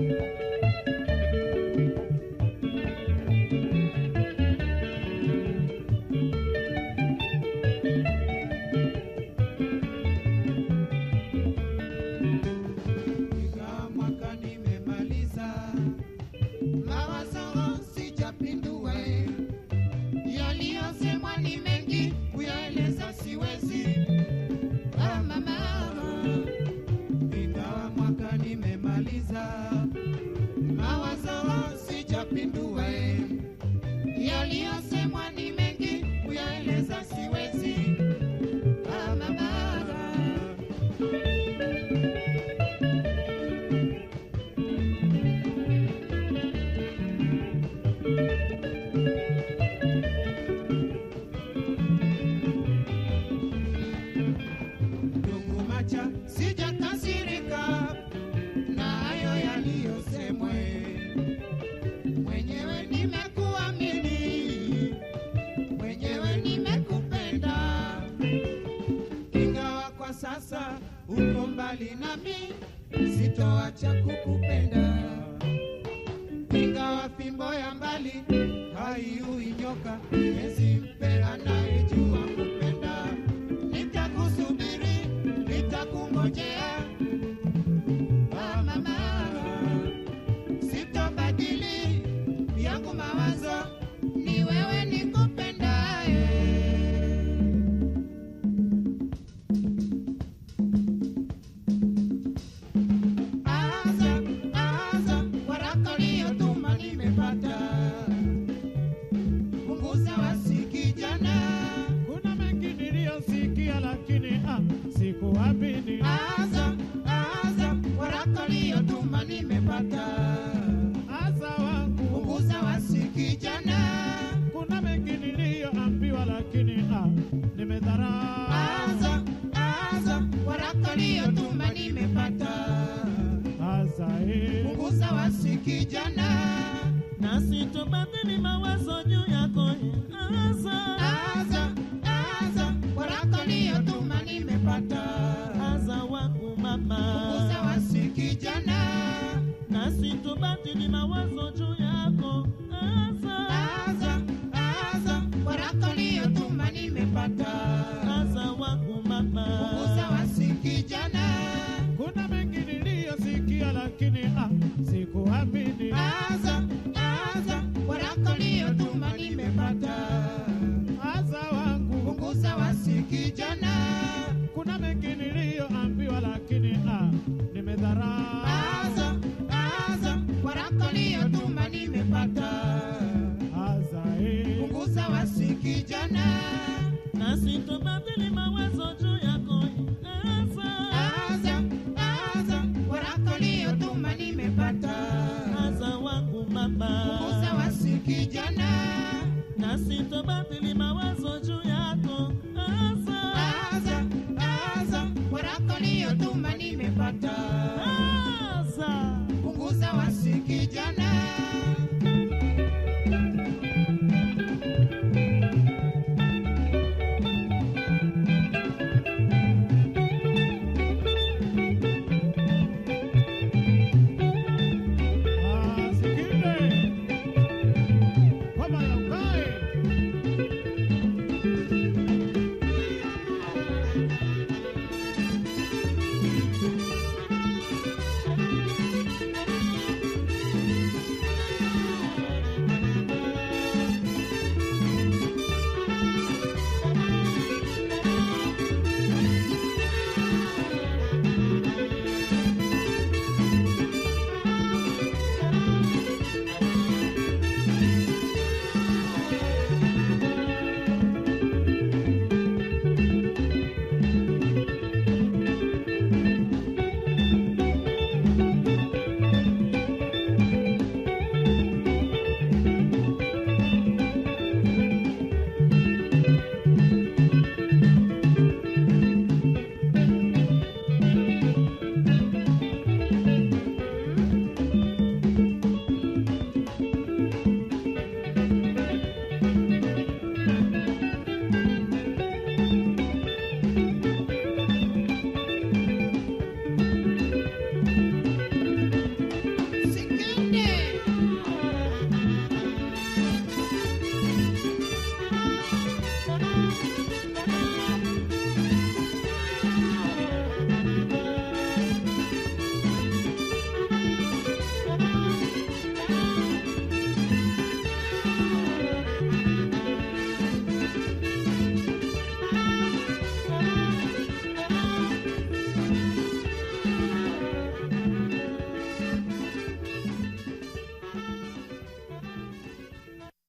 Ingawa sasa uko mbali nami, sitoacha kukupenda. Ingawa fimbo ya mbali haiui nyoka, Mwenyezi mpe anayejua kupenda. Nitakusubiri, nitakungojea, ah, mama, sitobadili yangu mawazo, nimedharau. Aza, aza, waraka uliyotuma nimepata. Asa eh, Punguza wasi kijana. na sitobadili mawazo juu yako Aza, Aza, aza, waraka uliyotuma nimepata. aza wangu mama, Punguza wasi kijana. na sitobadili mawazo juu yako Aza, kijana. na sitobadili mawazo juu